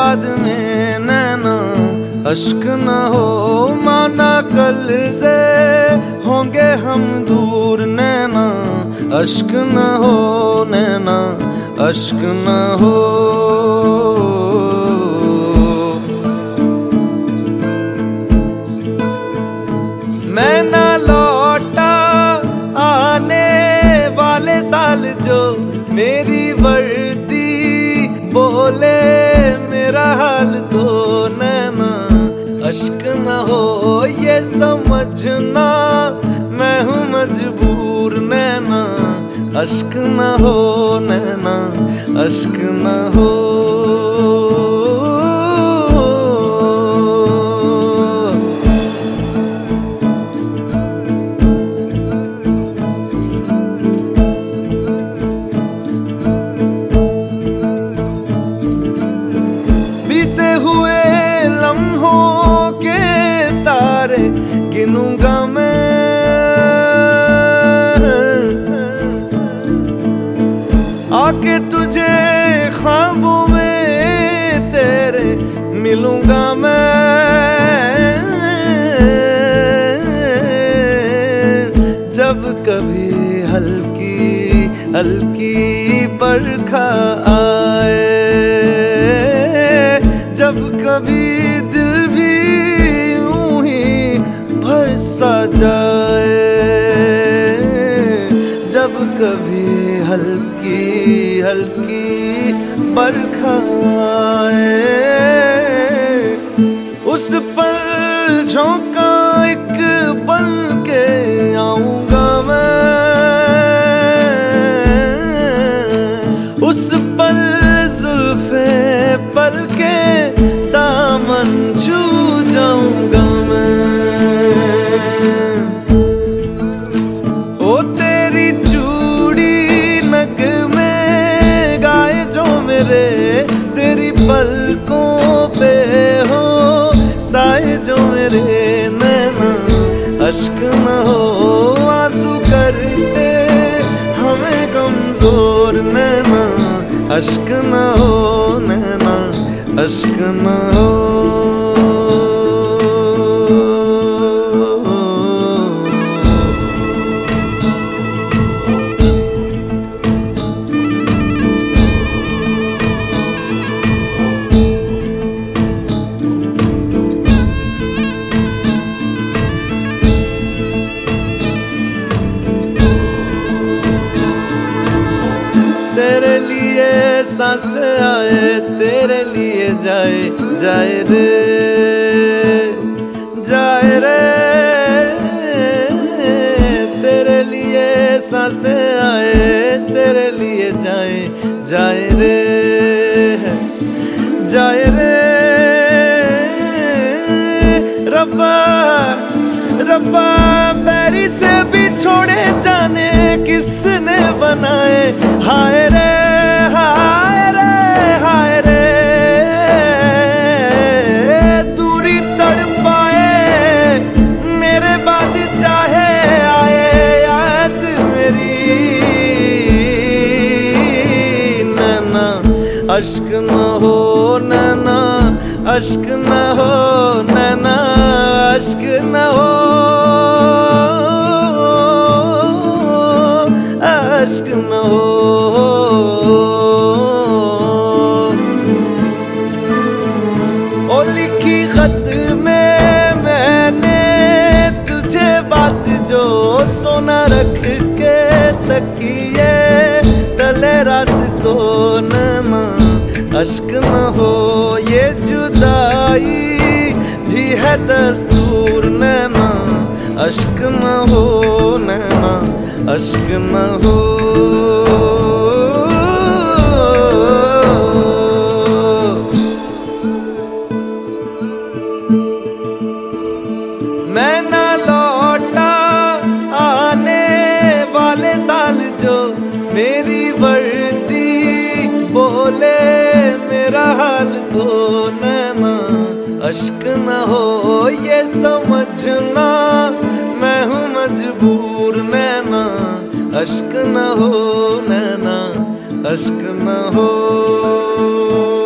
याद में नैना अश्क न हो माना कल से होंगे हम दूर नैना अश्क न हो नैना अश्क न हो। मैं ना लौटा आने वाले साल जो मेरी वर्दी बोले मेरा हाल तो नैना, अश्क न हो ये समझना। मैं हूँ मजबूर नैना, अश्क न हो नैना, अश्क न हो। आके तुझे ख्वाबों में तेरे मिलूँगा मैं। जब कभी हल्की हल्की बरखा आए, जब कभी दिल भी यूँ ही भर सा जाए, जब कभी हल्की हल्की बरखाए। उस पर झोंका एक बन के आऊँगा मैं। उस अश्क न हो, आँसू करते हमें कमज़ोर, नैना। अश्क न हो, नैना। अश्क न हो। सांस आए, तेरे लिए जाए जाए रे जाए रे। तेरे लिए सांस आए, तेरे लिए जाए जाए रे जाए रे। रब्बा रब्बा, बैरी से भी छोड़े जाने किसने अश्क न हो, नैना। अश्क न हो, नैना। अश्क न हो। अश्क न हो। ओ लिखी खत में मैंने तुझे बात जो सोना रख के तकिए, तले रात को नैना अश्क न हो, ये जुदाई भी है दस्तूर नैना। अश्क न हो, नैना, अश्क न हो। मैं ना लौटा आने वाले साल जो मेरी वर्दी बोले। मेरा हाल तो नैना, अश्क न हो ये समझना। मैं हूँ मजबूर नैना, अश्क न हो नैना, अश्क न हो।